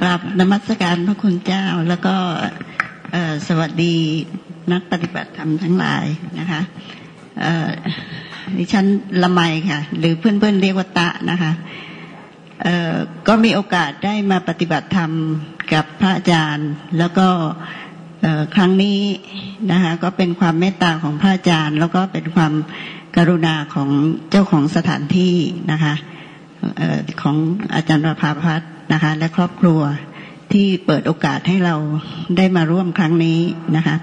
กราบนมัสการพระคุณเจ้าแล้วก็สวัสดีนักปฏิบัติธรรมทั้งหลายนะคะดิฉันละไมค่ะ หรือเพื่อนๆเรียกว่าตะนะคะก็มีโอกาสได้มาปฏิบัติธรรมกับพระอาจารย์ แล้วก็ครั้งนี้นะคะก็เป็นความเมตตาของพระอาจารย์ แล้วก็เป็นความกรุณาของเจ้าของสถานที่นะคะของอาจารย์ประภาพัฒน นะคะ และครอบครัวที่เปิดโอกาสให้เราได้มาร่วมครั้งนี้นะคะ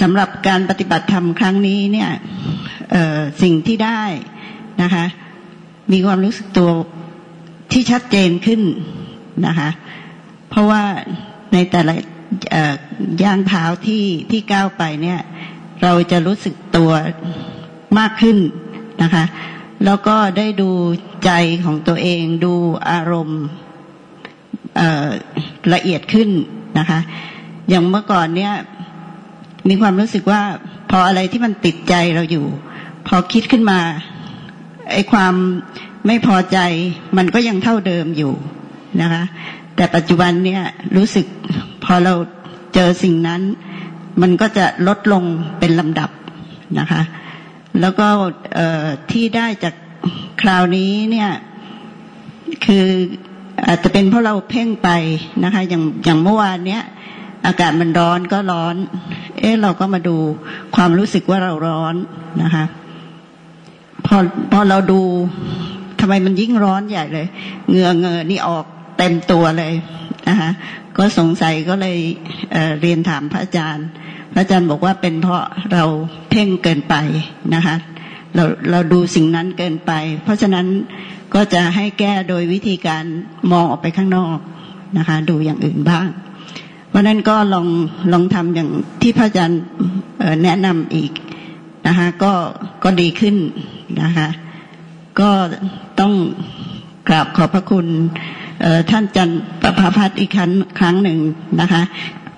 สำหรับการปฏิบัติธรรมครั้งนี้เนี่ยสิ่งที่ได้นะคะ มีความรู้สึกตัวที่ชัดเจนขึ้นนะคะ เพราะว่าในแต่ละย่างเท้าที่ที่ก้าวไปเนี่ย เราจะรู้สึกตัวมากขึ้นนะคะ แล้วก็ได้ดูใจของตัวเองดูอารมณ์ ละเอียดขึ้นนะคะ อย่างเมื่อก่อนเนี่ย มีความรู้สึกว่า พออะไรที่มันติดใจเราอยู่ พอคิดขึ้นมาไอ้ความไม่พอใจมันก็ยังเท่าเดิมอยู่นะคะ แต่ปัจจุบันเนี่ยรู้สึกพอเราเจอสิ่งนั้น มันก็จะลดลงเป็นลำดับนะคะ แล้วก็ที่ได้จากคราวนี้เนี่ยคือ อาจจะเป็นเพราะเราเพ่งไปนะคะ อย่างอย่างเมื่อวานเนี้ย อากาศมันร้อนก็ร้อน เอ๊ะเราก็มาดูความรู้สึกว่าเราร้อนนะคะ พอพอเราดูทำไมมันยิ่งร้อนใหญ่เลยเหงื่อเงอนี่ออกเต็มตัวเลยนะคะก็สงสัยก็เลยเเรียนถามพระอาจารย์ พระอาจารย์บอกว่าเป็นเพราะเราเพ่งเกินไปนะคะ เราเราดูสิ่งนั้นเกินไป เพราะฉะนั้นก็จะให้แก้โดยวิธีการมองออกไปข้างนอกนะคะ ดูอย่างอื่นบ้าง เพราะนั้นก็ลองลองทำอย่างที่พระอาจารย์แนะนำอีกนะคะก็ก็ดีขึ้นนะคะ ก็ต้องกราบขอบพระคุณท่านจันประภาพัฒน์อีกครั้งครั้งหนึ่งนะคะ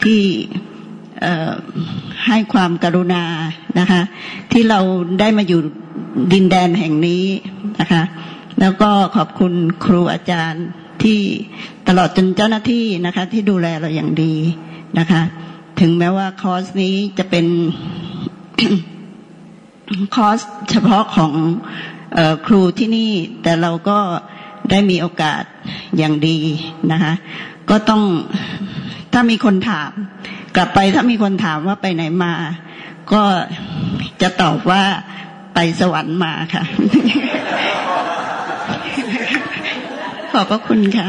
ที่ให้ความกรุณานะคะ ที่เราได้มาอยู่ ดินแดนแห่งนี้นะคะ แล้วก็ขอบคุณครูอาจารย์ที่ตลอดจนเจ้าหน้าที่นะคะ ที่ดูแลเราอย่างดีนะคะ ถึงแม้ว่าคอร์สนี้จะเป็นคอร์สเฉพาะของออครูที่นี่ แต่เราก็ได้มีโอกาสอย่างดีนะคะ ก็ต้องถ้ามีคนถาม กลับไปถ้ามีคนถามว่าไปไหนมา ก็จะตอบว่า ไปสวรรค์มาค่ะ ขอบพระคุณค่ะ